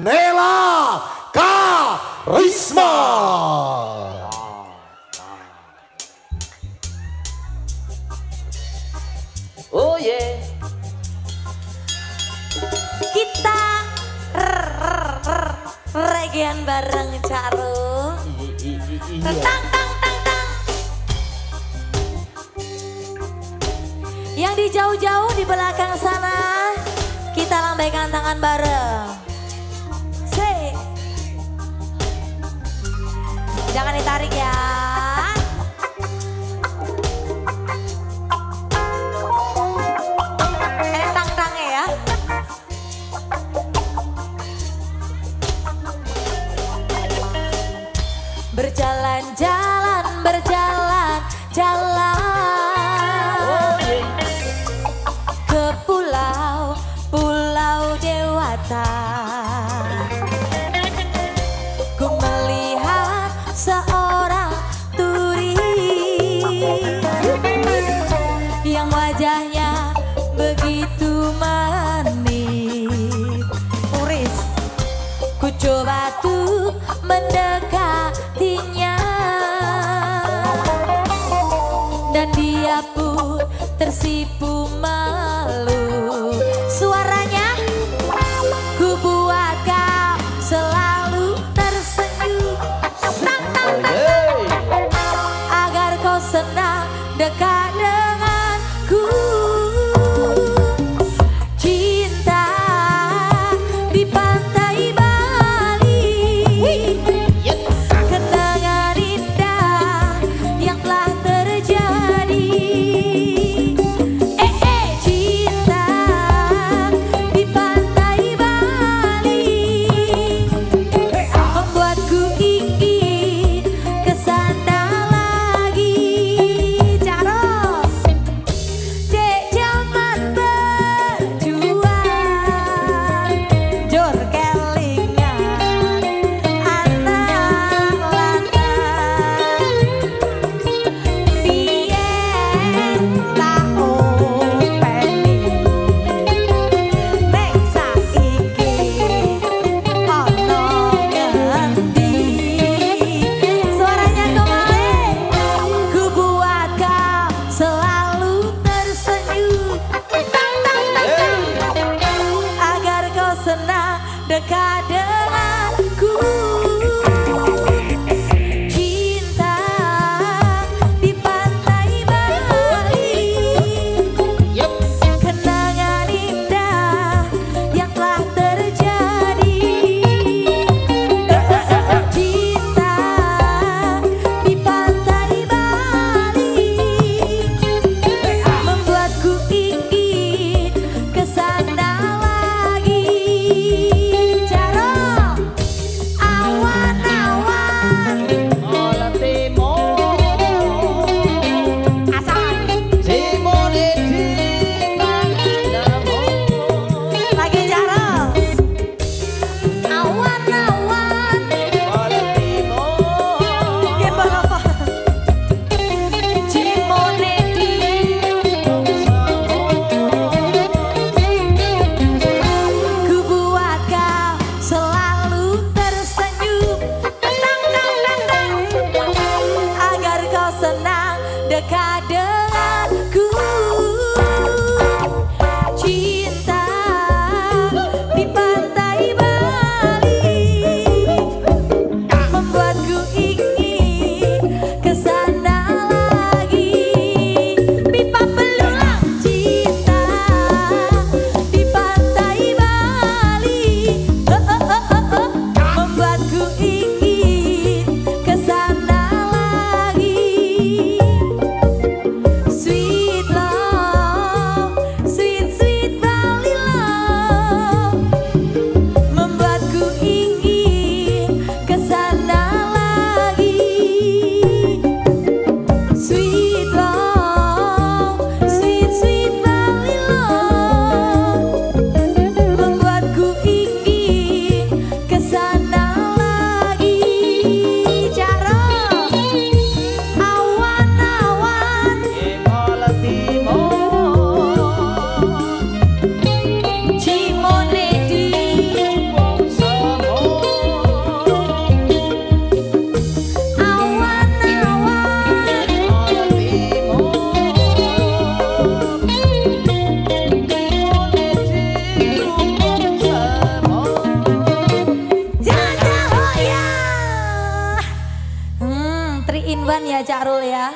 Nela Karisma. Oh yeah. Kita regian bareng Caru. Tang tang tang tang. Yang di jauh-jauh di belakang sana kita lambaikan tangan bareng. tarik ya. Ya. Berjalan, jalan, berjalan, jalan. See. dekat dekade Cak Rul ya.